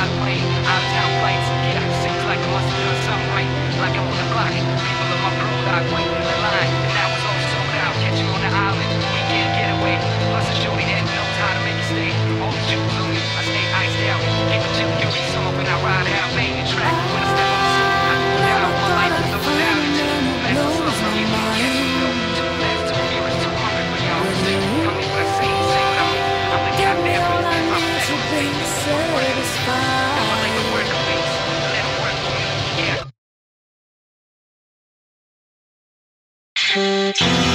I play out-of-town flights Get out six like a muscle, some right Like I'm on the block People in my crew, I play satisfied.